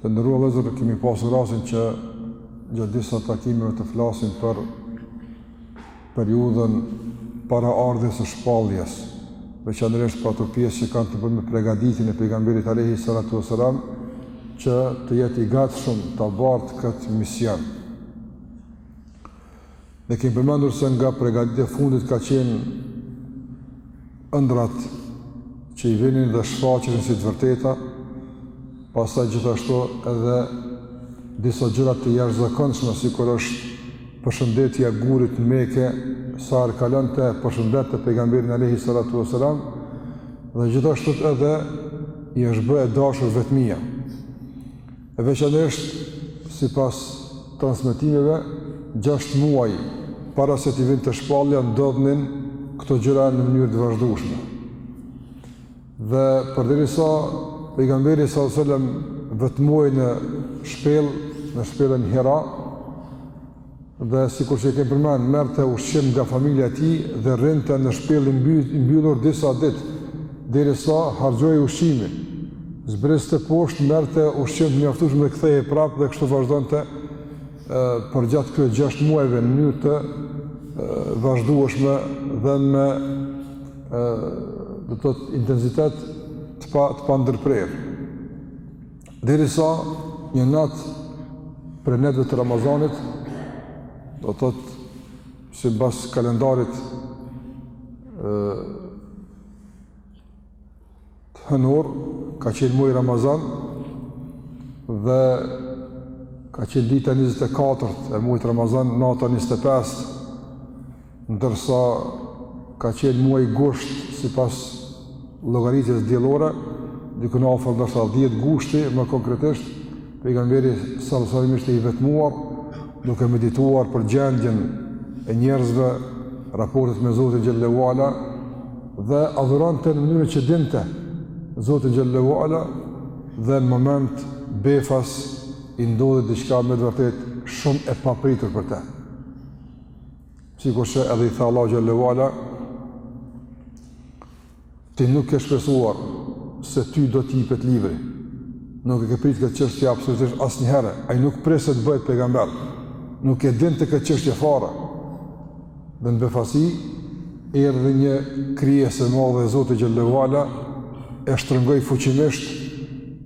Të nderuar vëllezër, kemi pasur rastin që gjatë disa takimeve të flasim për periudhën para ardhjes së shpalljes, veçanërisht për ato pjesë që kanë të bëjnë me përgatitjen e pejgamberit alayhi salatu wasalam që të jetë i gatshëm ta bartë këtë mision. Ne kemi përmendur se nga pregatitja e fundit ka qenë ëndrrat që i vinin dhe shfaqeshin si të vërteta, pastaj gjithashtu edhe disa gjëra të jashtëzakonshme sikur është përshëndetja e gurit në Mekë, sa herë kalonte përshëndette pejgamberin alayhi salatu wasalam dhe gjithashtu edhe i është bë e dashur vetmia. E veçanërisht sipas transmetimeve, gjashtë muaj para se t'i vinte shpallja ndodhnin këto gjëra në mënyrë të vazhdueshme. Dhe përderisa pejgamberi sallallahu alajhi wasallam vetmuar në shpellë, në shpellën Hira, Dhe sikur që e kemi përmend, merrte ushqim nga familja e tij dhe rrinte në shpellë i mbyllur disa ditë, derisa harxhohej ushqimi. Zbriste poshtë, merrte ushqim të mjaftueshëm dhe kthehej prapë dhe kështu vazhdonte ë përgjatë këtyre 6 muajve në mënyrë të vazhdueshme dhe me ë do të thotë intensitet të pa të pandërprerë. Derisa një natë prej netëve të Ramazanit, do të thotë sipas kalendarit e, hënor, ka qenë muaji Ramazan, dhe ka qenë dita 24 e muajit Ramazan, nata 25, Ndërsa ka qenë muaji gusht sipas llogaritjes diellore, dikun afër ndoshta 10 gushti më konkretisht, pejgamberi sallallahu alajhi wasallam ishte i vetmuar duke medituar për gjendjen e njerëzve, raportet me Zotin xhallahu ala dhe adhuronte në mënyrën që dinte Zotin xhallahu ala dhe në moment befas i ndodhi diçka me të vërtetë shumë e papritur për të. Sikurse edhe i tha Allah Gjallewala, ti nuk ke shpresuar se ty do të jepet libri. Nuk e ke prit këtë qështje absolutisht asnjëherë, ai nuk priste se të bëhet pejgamber. Nuk e dinte këtë qështje fare. Dhe në befasi, erdhi një krijesë e madhe e Zotit Gjallewala, e shtrëngoi fuqimisht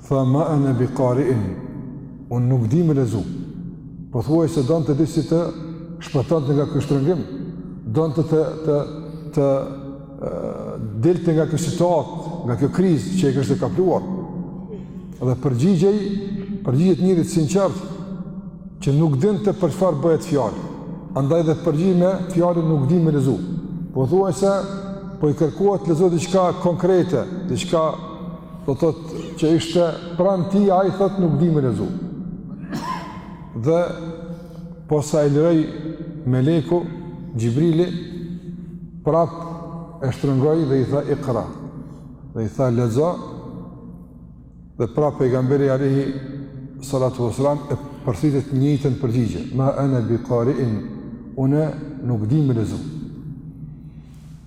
Tha ma ana bi qari'in. Unë nuk di me lexu. Pothuajse donte disi të shpëtonte nga ky shtrëngim, donte të të të dilte nga kjo situatë, nga kjo krizë që e kishte kapluar. Dhe përgjigjej, përgjigjet njeriut të sinqertë që nuk dinte për çfarë bëhet fjalë. Andaj dhe përgjigjet me fjalën nuk di me lexu. Pothuajse po i kërkohet të lexojë diçka konkrete, diçka Do të thotë që ishte pranë tij, ai thotë nuk di me lezu. Dhe posa e liroi Meleku Xhibrili prap e shtrëngoi dhe i tha Iqra. Dhe i tha lexo. Dhe prap pejgamberi alayhi salatu wasalam e përsërit të njëjtën përgjigje, ma ana bi qari'in, unë nuk di me lezu.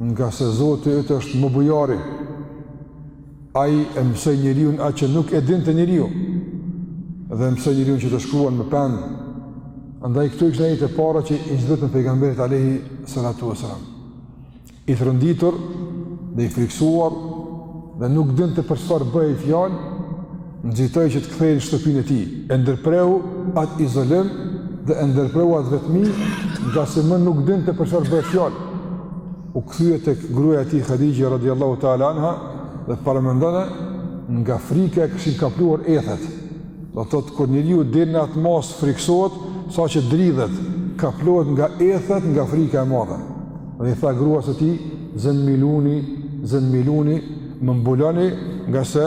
Ngase Zoti yt është më bujari. Ai e mësoi njeriun atë që nuk e dinte njeriu. Dhe e mësoi njeriun që të shkruan me penë. Andaj këto ishin ajetet e para që i zbritën pejgamberit alayhi salatu wasalam. I tronditur dhe i frikësuar dhe nuk dinte për çfarë bëhej fjalë, Nxitoi që të kthehej në shtëpinë e tij, e ndërpreu atë izolim dhe e ndërpreu atë vetmi, ngase më nuk dinte për çfarë bëhet fjalë. U kthye tek gruaja e tij Khadija radiallahu ta'ala anha dhe paramendone nga frika e kishin kapluar ethet. Do të thotë kur njeriu deri në atë masë frikësohet, saqë dridhet, kaplohet nga ethet nga frika e madhe. Dhe i tha gruas së tij, zemmiluni, zemmiluni, më mbuloni ngase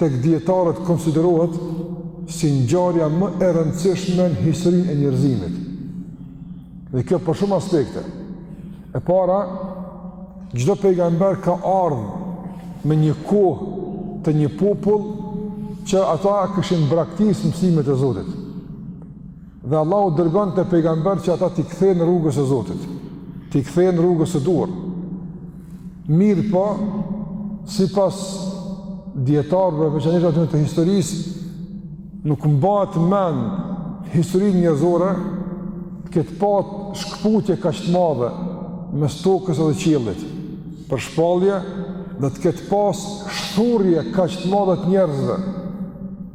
Tek dijetarët konsiderohet si ngjarja më e rëndësishme në historinë e njerëzimit. Dhe kjo për shumë aspekte. E para, çdo pejgamber ka ardhur në një kohë te një popull që ata kishin braktis mësimet e Zotit. Dhe Allahu dërgonte pejgamber që ata t'i kthejnë rrugës së Zotit, t'i kthejnë rrugës së duhur. Mirëpo, sipas dijetarëve, veçanisht atyre të historisë, nuk mbahet mend në historinë njerëzore, të ketë pat shkëputje kaq të madhe mes tokës edhe qiellit, për shpallje dhe të ketë pas shthurje kaq të madhe të njerëzve,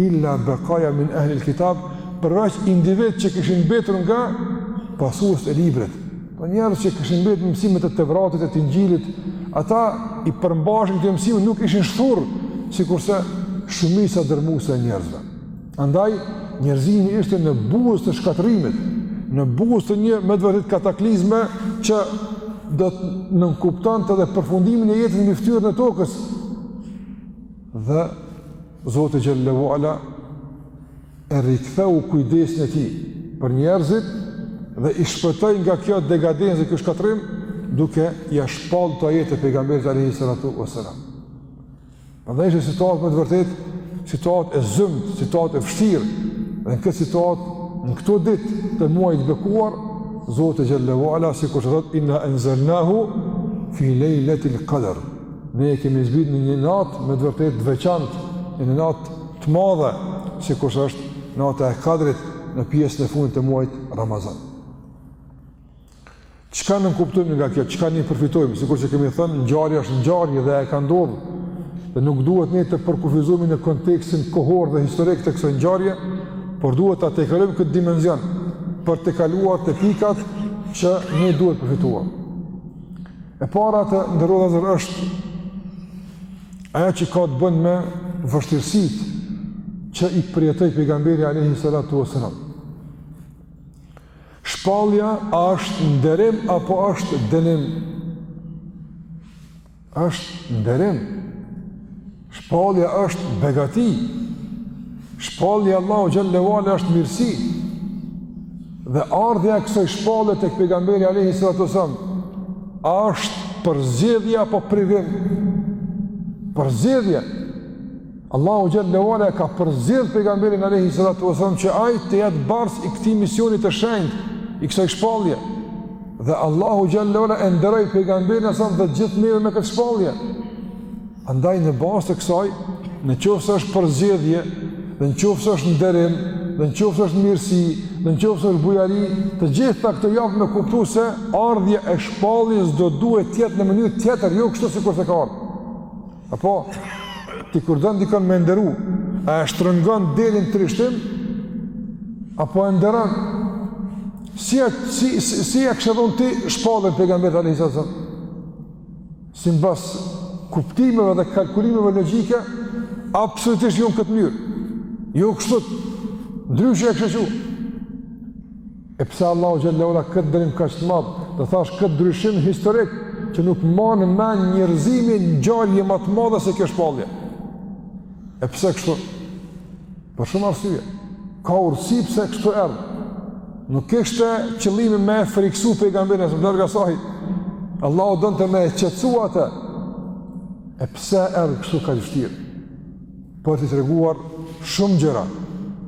Illa baqaya min ahli al-kitab, përveç individë që kishin mbetur nga pasuesit e librit. Po njerëz që kishin mbetur me mësimet e Tevratit e të Injilit, ata i përmbaheshin këtyre mësimeve, nuk ishin shthurë sikurse shumica dërrmuese e njerëzve. Andaj njerëzimi ishte në buzë të shkatërrimit, në buzë të një me vërtetë kataklizme që do të nënkuptonte edhe përfundimin e jetës mbi fytyrën e tokës. Dhe Zoti xhalla uala e riktheu kujdesin e tij për njerëzit dhe i shpëtoi nga kjo degadencë dhe ky shkatërrim duke ia shpall këto ajete pejgamberit Alehi Sallatu Veselam. Pra ishte situatë me të vërtetë, situatë e zymtë, situatë e vështirë, dhe në këtë situatë, në këto ditë të muajit të bekuar, Zoti xhalla uala, sikurse thotë, inna enzelnahu fi lejletil kader. Ne e kemi zbrit në një natë me të vërtetë të veçantë, në një natë të madhe, sikurse është nata e kadrit në pjesën e fundit të muajit Ramazan. Çka nënkuptojmë nga kjo, çka ne përfitojmë, sikurse kemi thënë, ngjarja është ngjarje dhe ajo ka ndodh, dhe nuk duhet ne të përkufizohemi në kontekstin kohor dhe historik të kësaj ngjarje, por duhet ta tejkalojmë këtë dimension, për të kaluar te pikat që ne duhet përfituar. E para të nderuar vëllezër është ajo që ka të bën me vështirësitë që i përjetoi pejgamberi Alehi Salatu Veselam. Shpallja a është nderim apo është dënim? është nderim. Shpallja është begati. Shpallja e Allahut xhallahu ala është mirësi. Dhe ardhja e kësaj shpallje tek pejgamberi alayhi salatu wasallam a është përzgjedhje apo privim? Përzgjedhje. Allahu xhallahu ala e ka përzgjedh pejgamberin alayhi salatu wasallam që ai të jetë bartës i këtij misioni të shenjtë, i kësaj shpallje. Dhe Allahu xhallahu ala e nderoi pejgamberin salam dhe gjithë neve me këtë shpallje. Andaj në bazë të kësaj, në qoftë se është përzgjedhje, dhe në qoftë se është nderim, dhe në qoftë se është mirësi, dhe në qoftë se është bujari, të gjitha këto japin me kuptu se ardhja e shpalljes do duhej të jetë në mënyrë tjetër, jo kështu sikurse ka ardh. Apo ti kur don dikënd me e nderu, a e shtrëngon deri n' trishtim apo e nderon? Si si si, si e kishë dhënë ti shpalljen pejgamberit alayhis salam? Simbas kuptimeve dhe kalkulimeve logjike, absolutisht jo në këtë mënyrë. Jo kështu. Ndryshe e kish çu. E pse Allahu xhallahu ala këtë nderim kaq të madh, dhe thashë këtë ndryshim historik që nuk mban mend njerëzimi ngjarje më të madhe se kjo shpallje. E pse kështu? Për shumë arsye, ka urtësi pse kështu erdhë. Nuk ishte qëllimi me e friksu pejgamberin e së mdërga sahi. Allahu donte me e qetësu atë. E pse erdhë kështu kaq vështirë? Për t'i treguar shumë gjëra.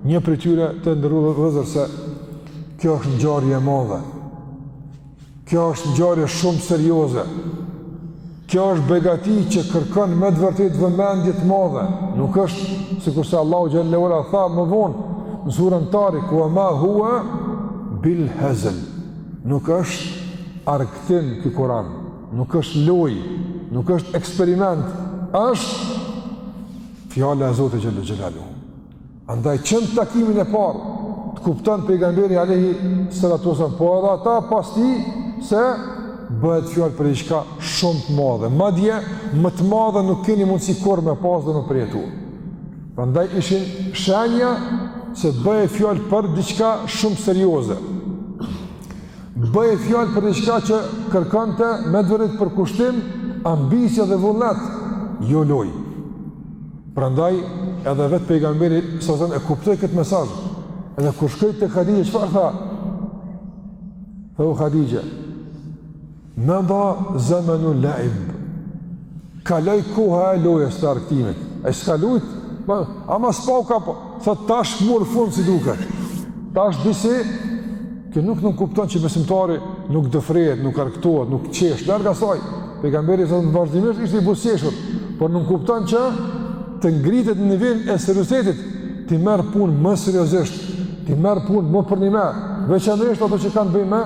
Një prej tyre të nderuar vëllezër se kjo është ngjarje e madhe. Kjo është ngjarje shumë serioze. Kjo është begati që kërkon me të vërtetë vëmendje të madhe. Nuk është sikurse Allahu xhelle ue ala tha më vonë në surën Tarik, "Wa ma huwa bil hazl." Nuk është argëtim ky Kur'an, nuk është lojë, nuk është eksperiment, është fjala e Zotit xhelle xhelaluhu. Prandaj që në takimin e parë, të kupton pejgamberi alejhi salatu ve selam, po edhe ata pas tij, se bëhet fjalë për diçka shumë të madhe. Madje, më të madhe nuk keni mundësi kurrë me pas dhe me përjetu. Prandaj ishin shenja se bëhet fjalë për diçka shumë serioze. Bëhet fjalë për diçka që kërkonte me të vërtetë përkushtim, ambicie dhe vullnet, jo lojë. Prandaj edhe vetë pejgamberi alejhi selam e kuptoi këtë mesazh, edhe kur shkoi te Hadixhja, çfarë tha? Tha o Hadixhe, meda zemenul laib, kaloi koha e lojës dhe argëtimit, e s'ka lujt, ma, ama s'pa u ka po, Thotë tash mori fund si duket. Tash disi kjo nuk nënkupton që besimtari nuk dëfrehet, nuk argëtohet, nuk qesh larg asaj. Pejgamberi alejhi selam vazhdimisht ishte i buzëqeshur, por nënkupton që të ngritet në nivelin e seriozitetit, t'i merr punët më seriozisht, t'i merr punët më përnjëmend, veçanërisht ato që kanë të bëjnë me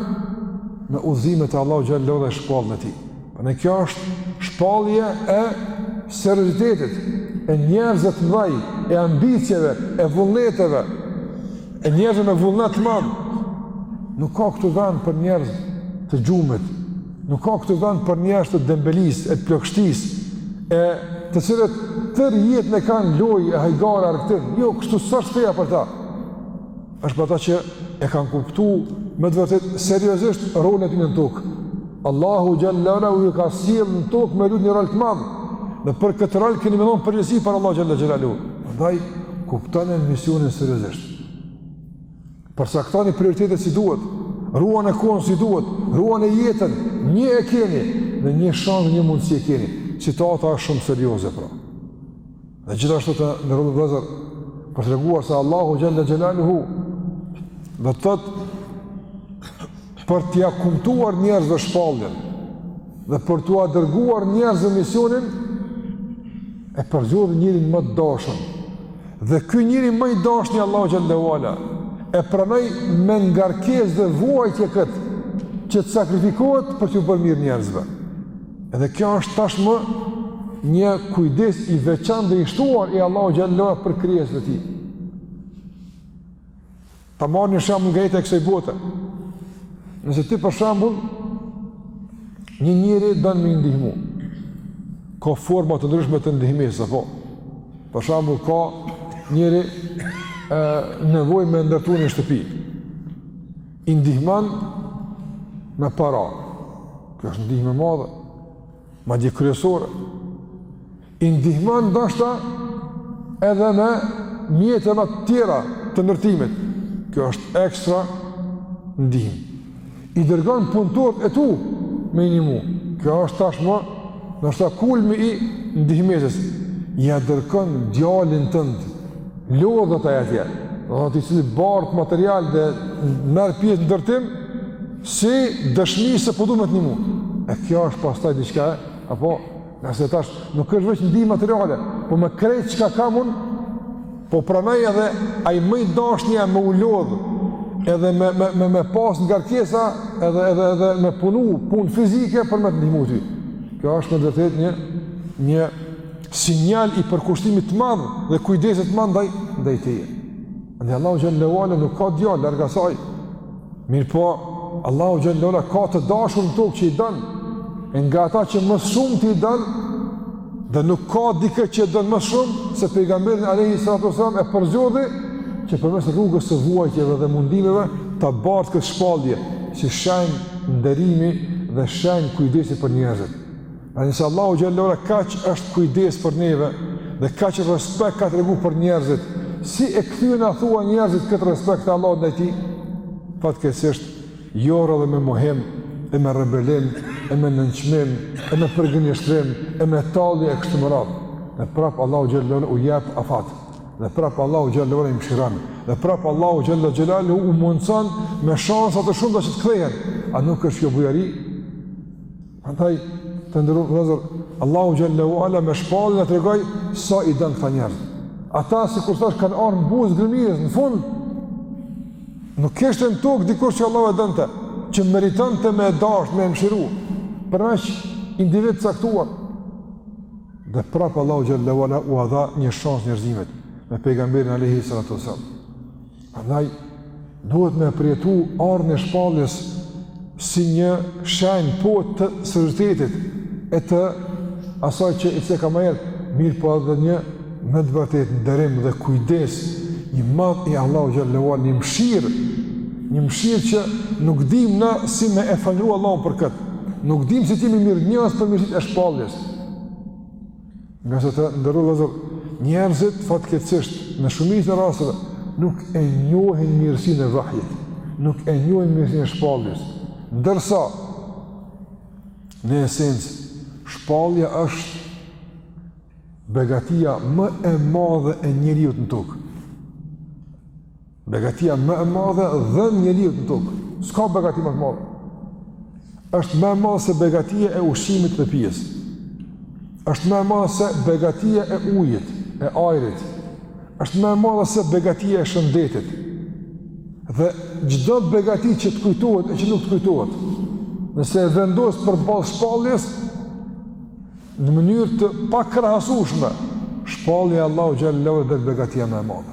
me udhëzimet e Allahut xhelle ue ala dhe shpalljen e tij. Prandaj kjo është shpallje e seriozitetit, e njerëzve të mëdhenj, e ambicjeve, e vullneteve, e njerëzve me vullnet të madh. Nuk ka këtu vend për njerëz të gjumit, nuk ka këtu vend për njerëz të dembelisë, e të plogështisë, e të cilët tërë jetën e kanë lojë e hajgare, argëtim. Jo, kështu s'është feja për ta. Është për ata që e kanë kuptu me të vërtetë seriozisht rolin e tyre në tokë. Allahu xhelle ue ala ju ka sjellë në tokë me lujt një rol të madh. Dhe për këtë rol keni me dhonë përgjegjësi para Allahut xhelle xhelaluhu. Prandaj, kuptone misionin seriozisht. Përcaktoni prioritetet si duhet, ruane kohën si duhet, ruane jetën, një e keni, dhe një shans, një mundësi e keni. Situata është shumë serioze, pra. Dhe gjithashtu të nderuar vëllezër, për të treguar se Allahu xhelle xhelaluhu, do të thotë, për t'ia kumtuar njerëzve shpalljen, dhe për t'ua dërguar njerëzve misionin, e përzgjodhi njeriun më të dashtun, dhe ky njeri më i dashtuni i Allahut xhelle ue ala, e pranoi me ngarkesë dhe vuajtje këtë, që të sakrifikohet për t'iu bërë mirë njerëzve. Edhe kjo është tashmë një kujdes i veçant dhe i shtuar i Allahu xhelle ve ala për krijesat e tij. Ta marr një shembull nga jeta e kësaj bote. Nëse ti për shembull, një njeri don me i ndihmu. Ka forma të ndryshme të ndihmesë, apo? Për shembull, ka njeri e, nevojë me ndërtu një shtëpi. I ndihmon me para. Kjo është ndihmë e madhe. Madje kryesore. I ndihmon ndoshta edhe me mjete të tjera të ndërtimit. Kjo është ekstra ndihmë. I dërgon punëtorët e tu me i nihmu. Kjo është tashmë Ndoshta kulmi i ndihmesës, ia dërgon djalin tënd, lodhet ai atje, do të thotë i cili bart material dhe merr pjesë në ndërtim, si dëshmi se po du me të nihmu. E kjo është pastaj diçka e, apo, ngase tash, nuk është veç ndihmë materiale, po me krejt çka kam unë, Po pranoj edhe ai më i dashni me u lodh edhe me me me me pas ngarkesa edhe edhe edhe me punu punë fizike për me të ndihmu ty. Kjo është në vërtetë një një sinjal i përkushtimit të madh dhe kujdesit të madh ndaj ndaj teje. Allahu xhelle ve ala nuk ka djalë larg asaj. Mirëpo, Allahu xhelle ve ala ka të dashur në tokë që i don, e nga ta që më shumti i don, dhe nuk ka dikë që e don më shumë, se pejgamberin alejhi salatu ve selam e përzgjodhi, që përmes rrugës së vuajtjeve dhe mundimeve, ta bartë këtë shpallje, si shenjë nderimi dhe shenjë kujdesi për njerëzit. A nëse Allahu xhelle ve ala kaq është kujdes për neve dhe kaq respekt ka tregu për njerëzit, si e kthyen athua njerëzit këtë respekt të Allahut ndaj tij? Fatkeqësisht, jo rrallë me mohim, e me rebelim, e me nënçmim, e me përgënjeshtrim, e me tallje e kështu me radhë. Dhe prapë Allahu xhelle ve ala u jep afat, dhe prapë Allahu xhelle ve ala i mshiron, dhe prapë Allahu xhelle ve ala u mundëson me shansa të shumta që të kthehen. A nuk është kjo bujari? Andaj, të nderuar vllazër, Allahu xhelle ve ala me shpalljen e tregoi sa i don këta njerëz. Ata, sikur thashë, kanë ardh në buzë greminës, në fund, nuk kishte në tokë dikush që Allahu e donte, që meritonte me e dasht, me e mshiru, përveç individë të caktuar. Dhe prapë Allahu xhelle ve ala ua dha një shans njerëzimit me pejgamberin alejhi salatu ve selam. Prandaj duhet me përjetu ardhjen e shpalljes si një shenjë po të seriozitetit e të asaj që i ceka ma herët, mirëpo edhe një me të vërtetë nderim dhe kujdes i madh i Allahut xhele ue ala, një mshirë, një mshirë që nuk dim ne si me e falënderu Allahun për këtë, nuk dim si të jemi mirënjohës për mirësitë e shpalljes. Ngase të nderuar vëllezër, njerëzit fatkeqësisht në shumicën e rasteve nuk e njohin mirësinë e vahjit, nuk e njohin mirësinë e shpalljes. Ndërsa, në esencë, shpallja është begatia më e madhe e njeriut në tokë. Begatia më e madhe dhënë njeriut në tokë. S'ka begati më të madhe. është më e madhe se begatia e ushqimit dhe pijes. është më e madhe se begatia e ujit, e ajrit. është më e madhe se begatia e shëndetit. Dhe çdo begati që të kujtohet e që nuk të kujtohet, nëse e vendos përballë shpalljes, në mënyrë të pakrahasueshme, shpallja e Allahut xhele ue ala mbetet begatia më e madhe.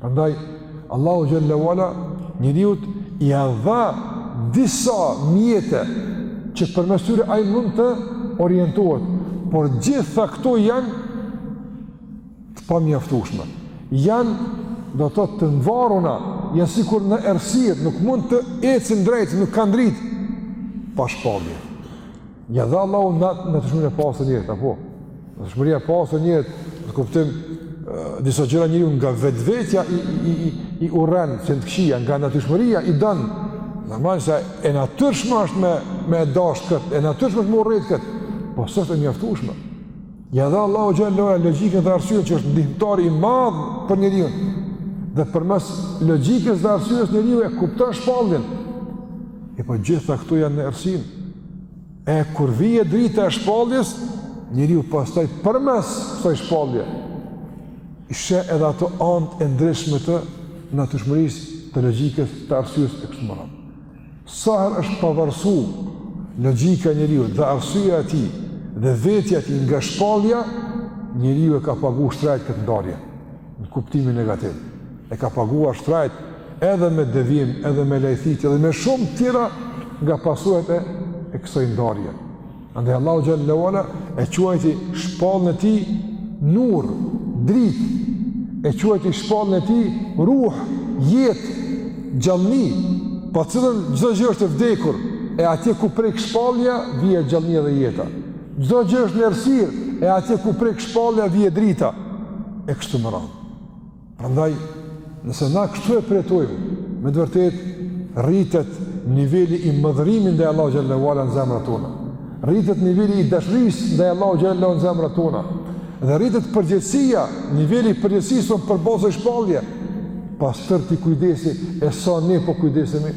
Prandaj Allahu xhele ue ala njeriut ia dha disa mjete që përmes tyre ai mund të orientohet, por gjitha këto janë të pamjaftueshme. Janë do të thotë të mvaruna, janë sikur në errësirë, nuk mund të ecin drejt, nuk kanë dritë pa shpallje. Ja dha Allahu natyrshmërinë e pastër njeriut apo. Natyrshmërinë e pastër njeriut, në kuptim disa gjëra njeriu nga vetvetja i i i i urren që janë të këqija nga natyrshmëria i don. Normal se e natyrshme është me me dash kët, e natyrshme është me urrejt kët. Po s'është e mjaftueshme. Ja dha Allahu xhele ue ala logjikën dhe arsyen që është ndihmëtar i madh për njeriun. Dhe përmes logjikës dhe arsyes njeriu e kupton shpalljen. E po gjitha këto janë në errësirë. E kur vjen drita e shpalljes, njeriu pastaj përmes kësaj shpallje, i sheh edhe ato anët e ndryshme të natyrshmërisë, të logjikës, të arsyes e kështu me radhë. Sa herë është pavarësu logjika e njeriut dhe arsyja e tij dhe vetja e tij nga shpallja, njeriu e ka pagu shtrajt këtë ndarje. në kuptimin negativ. E ka paguar shtrajt edhe me devijim, edhe me lajthitje, edhe me shumë të tjera nga pasojat e, e kësoj ndarje. Andaj Allahu xhele ue ala e quajti shpalljen e tij nur, dritë, e quajti shpalljen e tij ruh, jetë, gjallni, pa të cilën çdo gjë është e vdekur, e atje ku prek shpallja, vjen gjallnia dhe jeta. Çdo gjë është në errësirë, e atje ku prek shpallja vjen drita. E kështu me radhë. Prandaj, nëse na kështu e përjetojmë, me të vërtetë, rritet niveli i madhërimit ndaj Allahut xhelle ve ala në zemrat tona. Rritet niveli i dashnisë ndaj Allahut xhelle ve ala në zemrat tona. Dhe rritet përgjegjësia, niveli i përgjegjësisë për përballë kësaj shpalljeje. Pastaj këtij kujdesi, e sa ne po kujdesemi,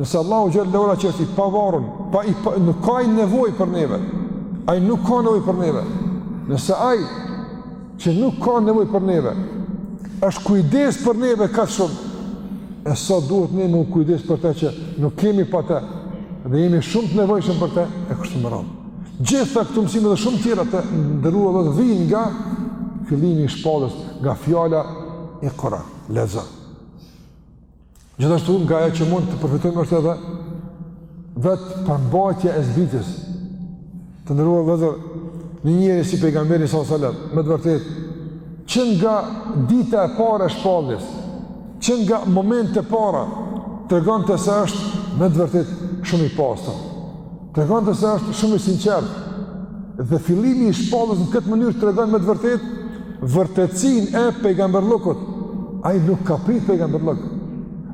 Nëse Allahu xhelle ve ala që është i pavarur, pa i pa, nuk ka nevojë për neve. Ai nuk ka nevojë për neve. Nëse ai që nuk ka nevojë për neve, është kujdes për neve kaq shumë. E sa duhet ne me u kujdes për të që nuk kemi pa të dhe jemi shumë të nevojshëm për të e kështu me radhë. Gjithë këto mësime dhe shumë tjera të nderuar, vijnë nga fillimi i shpalljes, nga fjala ikra, lexo. Gjithashtu nga ajo që mund të përfitojmë është edhe vetë përmbajtja e zbritjes. Të nderuar vëllezër, një njeri si pejgamberi s.a.s. me të vërtetë, që nga dita e parë e shpalljes, që nga momentet e para, tregonte se është me të vërtetë shumë i pastër. Tregonte se është shumë i sinqertë. Dhe fillimi i shpalljes në këtë mënyrë tregon me të vërtetë vërtetësinë e pejgamberlëkut. Ai nuk ka prit pejgamberlëk.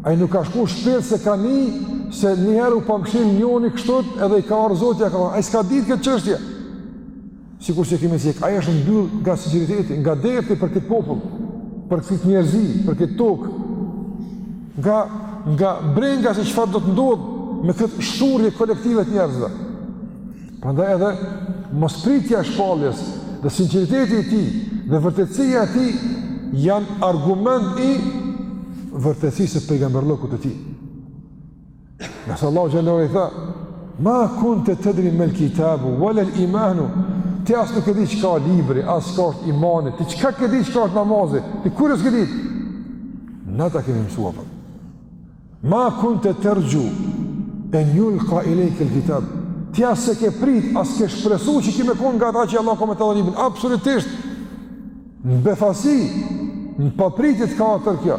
Ai nuk ka shku n'shpellë se ka ni se njëherë u pa mshel njoni kështu edhe i ka ardh zbritja ka thonë. Ai s'ka ditë këtë çështje. Sikurse kemi cekë, ai është mbyllë nga sinqeriteti, nga derti për këtë popull, për këtë njerëzi, për këtë tokë, nga, nga brenga se çfarë do të ndodhë me këtë shthurje kolektive të njerëzve. Prandaj edhe, mospritja e shpalljes dhe sinqeriteti i tij dhe vërtetësia e tij janë argument i vërtetësisë së pejgamberllëkut të tij. Ngase Allahu xhelle ve ala i tha, ma kunte tedri mel kitabu ve lel imanu, ti as nuk ke ditë çka libri, as çka është imani, ti çka ke ditë çka është namazi, ti kurrë s'ke ditë. Na ta kemi mësu pra. Po. Ma kunte terxhu en julka ilejkel kitab, ti as s'e ke prit, as ke shpresu që ki me kon nga ata që Allahu ka me t'dhanë librin, absolutisht, në befasi, në papritje të ka ardh kjo,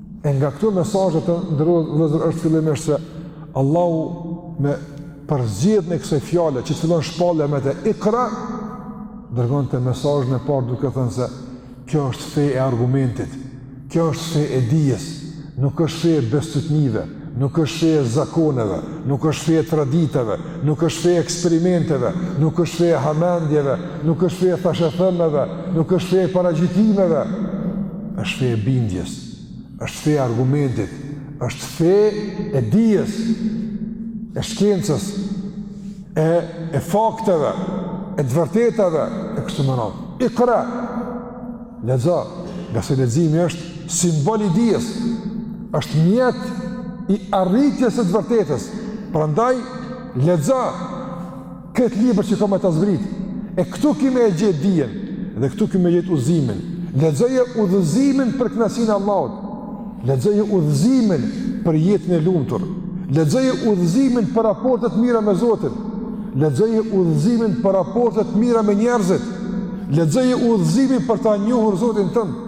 E nga këto mesazhe të nderuar vëllezër është fillimisht se Allahu me përzgjedhjen e kësaj fjale që të fillon shpallja me të ikra, dërgonte mesazhin e parë duke thënë se kjo është fe e argumentit, kjo është fe e dijes, nuk është fe e bestytnive, Nuk është fe e zakoneve, nuk është fe e traditave, nuk është fe e eksperimenteve, nuk është fe e hamendjeve, nuk është fe e thashethemeve, nuk është fe e paragjykimeve. Është fe e bindjes, është fe e argumentit, është fe e dijes, e shkencës, e, e fakteve, e të vërtetave, e kështu me radhë. Ikra! Lexo, ngase leximi është simbol i dijes, është mjet i arritjes së të vërtetës. Prandaj lexo këtë libër që kam me ta zbrit. E këtu ki me e gjetë dijen dhe këtu ki me gjetë udhëzimin. Lexoje udhëzimin për kënaqësinë e Allahut. Lexoje udhëzimin për jetën e lumtur. Lexoje udhëzimin për raporte të mira me Zotin. Lexoje udhëzimin për raporte të mira me njerëzit. Lexoje udhëzimin për ta njohur Zotin tënd.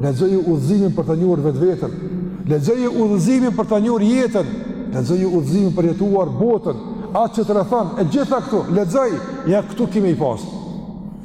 Lexoje udhëzimin për ta njohur vetveten. Lexoje udhëzimin për ta njohur jetën. Lexoje udhëzimin për jetuar botën, atë që të rrethon, të gjitha këtu. Lexoj, janë këtu ki me i pas.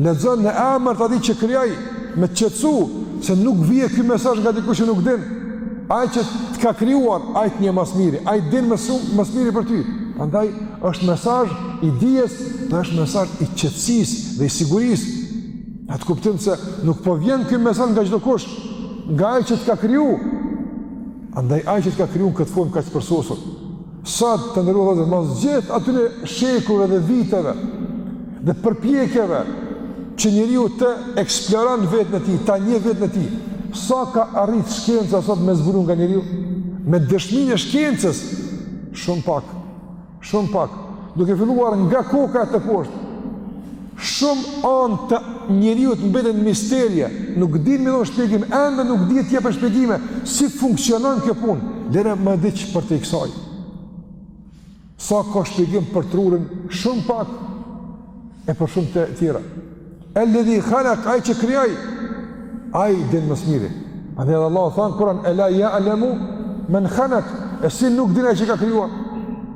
Lexo në emër të atij që krijoi me të qetësu se nuk vije ky mesazh nga dikush që nuk din. Ai që të ka krijuar, ai të njeh ma s'miri, ai din më shumë ma s'miri për ty. Prandaj është mesazh i dijes dhe është mesazh i qetësisë dhe i sigurisë. Në atë kuptim se nuk po vjen ky mesazh nga çdokush, nga ai që të ka kriju. Andaj ai që të ka kriju në këtë formë kaq të përsosur. Sot, të nderuar, mas gjithë atyre shekujve dhe viteve dhe përpjekjeve që njeriu të eksploron veten e tij, ta njeh veten e tij, sa ka arrit shkenca sot me zbulu nga njeriu? Me dëshminë e shkencës, shumë pak, shumë pak, duke filluar nga koka e teposhtë, Shumë anë të njeriut mbeten mistere, nuk dinë me dhënë shpjegim, ende nuk dihet të jepet shpjegime, si funksionon kjo punë, lere më diç përtej kësaj. Sa ka shpjegim për trurin, shumë pak, e për shumë të tjera. Eledhi khalak, ai që krijoi, ai din më s'miri. Andaj edhe Allahu tha në Kuran, e la jalemu men khalak, e si nuk din ai që ka krijuar.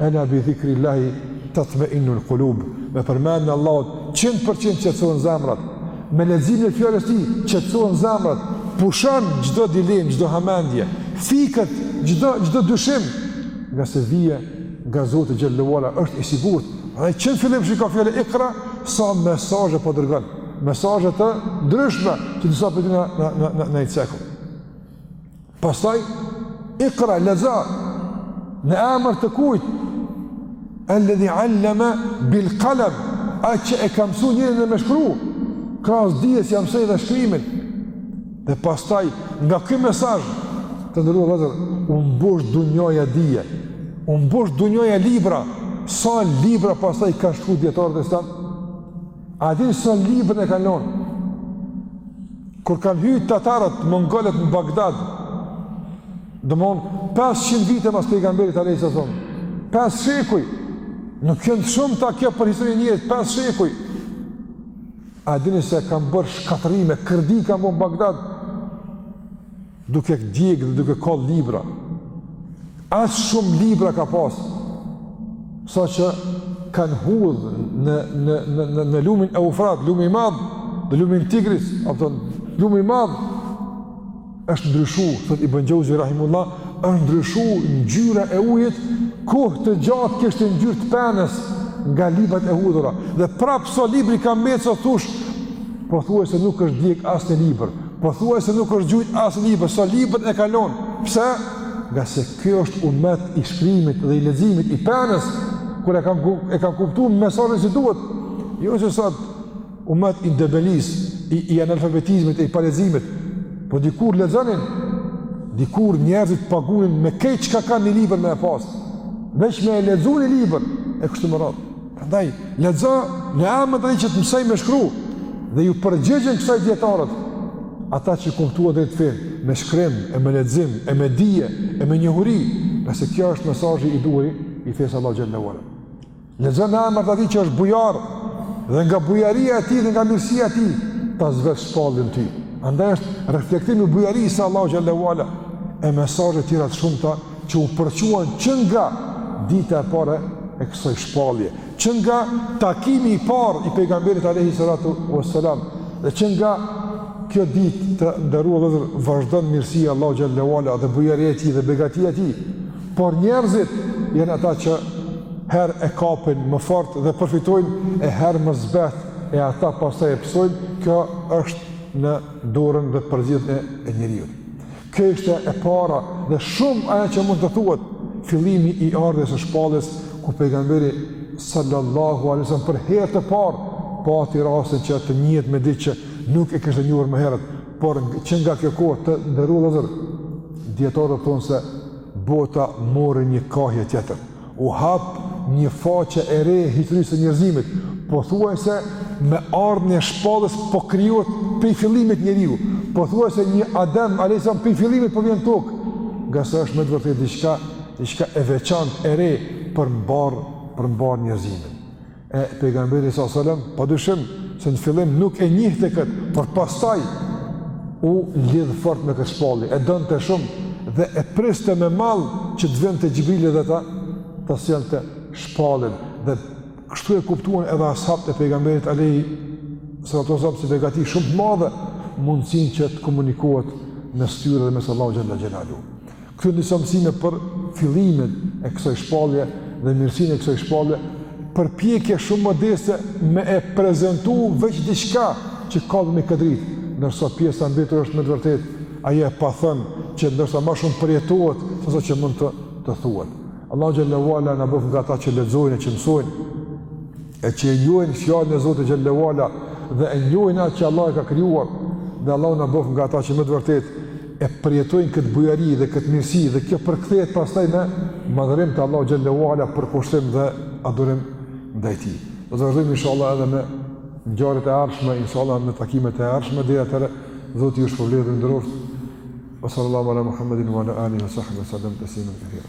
Ela bi dhikri Allahi tatma'innu al-qulub. Me përmendjen e Allahut 100% qetësohen zemrat. Me leximin e fjalës së tij qetësohen zemrat, pushon çdo dilemë, çdo hamendje, fiket çdo çdo dyshim, ngase vije nga Zoti xhelle ve ala është i sigurt. Andaj që në fillim shiko fjala ikra sa mesazhe po dërgon. Mesazhe të ndryshme që disa po na na na na i cekëm. Pastaj, ikra, lexo, në emër të kujt, el-ledhi alleme bil kalem, ai që e ka mësu njerin edhe me shkru, krahas dijes ia mësoi edhe shkrimin, dhe pastaj, nga ky mesazh, të nderuar vëllezër, u mbush dunjaja dije, u mbush dunjaja libra, sa libra pastaj kanë shkru dijetarët tanë, A e dini sa libra na kanë lonë? Kur kanë hy tatarët, mongolët në Bagdad, domethënë, 500 vite mas pejgamberit alejhi selam, 5 shekuj, nuk janë shumë ta kjo për historinë e njerit, 5 shekuj, a dini se kanë bërë shkatërrime, kërdi kanë bërë në Bagdad, duke djeg dhe duke kall libra. Aq shumë libra ka pas sa që kanë hudh në në në në, në lumin Eufrat, lumi i madh, dhe lumin Tigris, apo lumi i madh është ndryshu, thot Ibn Xheuzi Rahimullah, është ndryshu ngjyra e ujit, kohë të gjatë kishte ngjyrë të penës nga librat e hudhura, dhe prapë sa libra kanë mbetë sa thush, po thuaj se nuk është djegë asnjë libër, Po thuaj se nuk është gjujt asnjë libër, sa sa libra na kanë lon, pse? Nga se kjo është umet i shkrimit dhe i leximit, i penës, kur e kanë, e kanë kuptu mesazhin si duhet, jo si sot umet i dembelisë, i, i analfabetizmit, i paleximit, po dikur lexonin, dikur njerëzit pagunin me krejt çka kanë një libër me e pasë, veç me e lexu një libër, e kështu me radhë. Prandaj, lexo në emër të atij që të mësoi me shkru, dhe iu përgjigjën kësaj dijetarët, ata që e kuptuan këtë fe, me shkrim, e me lexim, e me dije, e me njohuri, sepse kjo është mesazhi i duhur i fesë së Allahut xhelle ve ala. Lexo në emër të atij që është bujar, dhe nga bujaria e tij dhe nga mirësia e tij ta zbret shpalljen ty andaj është reflektim i bujarisë së Allahut xhelle ve ala e mesazhe të tjera të shumta që u përçuan që nga dita e parë e kësaj shpallje, që nga takimi i parë i pejgamberit alayhi salatu wassalam, dhe që nga kjo ditë të nderuar vëllezër vazhdon mirësia e Allahut xhelle ve ala dhe bujaria e tij dhe begatia e tij, por njerëzit janë ata që herë e kapin më fort dhe përfitojnë e herë më zbehtë e ata pastaj e pësojnë, kjo është në dorën dhe përzgjedhjen e njeriut. Kjo ishte e para dhe shumë ajo që mund të thuhet fillimi i ardhjes së shpalljes ku pejgamberi sallallahu alaihi wasallam për herë të parë pati rastin që të njihet me diç që nuk e kishte njohur më herët, por që nga kjo kohë të nderuar vëllezër dijetarët thonë se bota mori një kahje tjetër. U hap një faqe e re e historisë së njerëzimit, pothuajse me ardhjen e shpalljes po krijohet prej fillimit njeriu, pothuajse një Adem alayhis salam prej fillimit po vjen në tokë, ngase është me të vërtetë diçka, diçka e veçantë e re për mbarë, për mbarë njerëzimin. E pejgamberi alejhi selam, pa dyshim se në fillim nuk e njihte kët, por pastaj u lidh fort me këtë shpallje. E donte shumë dhe e priste me mall që të vinte Xhibrili dhe t'ia, t'ia sjellte shpalljen dhe kështu e kuptuan edhe ashabët e pejgamberit alejhi salatu wasallam si begati shumë të madhe mundësinë që të komunikohet mes tyre dhe mes Allahut xhelle xhelaluhu. Këto janë disa mësime për fillimin e kësaj shpallje dhe mirësinë e kësaj shpallje, përpjekje shumë modeste me e prezentu veç diqka që ka të bëjë me këtë dritë, ndërsa pjesa e mbetur është me të vërtetë, ajo e pathëna që ndërsa ma shumë përjetohet, sesa që mund të, të thuhet. Allah xhelle wa ala na bëftë nga ata që lexojnë e që mësojnë, e që e njohin fjalën e Zotit xhelle wa ala dhe e njohin atë që Allahu e ka krijuar dhe Allahu na bëftë nga ata që me të vërtetë e përjetojnë këtë bujari dhe këtë mirësi dhe kjo përkthehet pastaj në madhërim të Allahut xhelle wa ala, përkushtim dhe adhurim ndaj tij. Do të vazhdojmë inshallah edhe me ngjarjet e ardhshme inshallah në takimet e ardhshme deri atëherë Zoti ju shpërbleftë dhe nderoftë. Sallallahu ala Muhammedin wa ala alihi wa sahbihi sallam taslima kathira.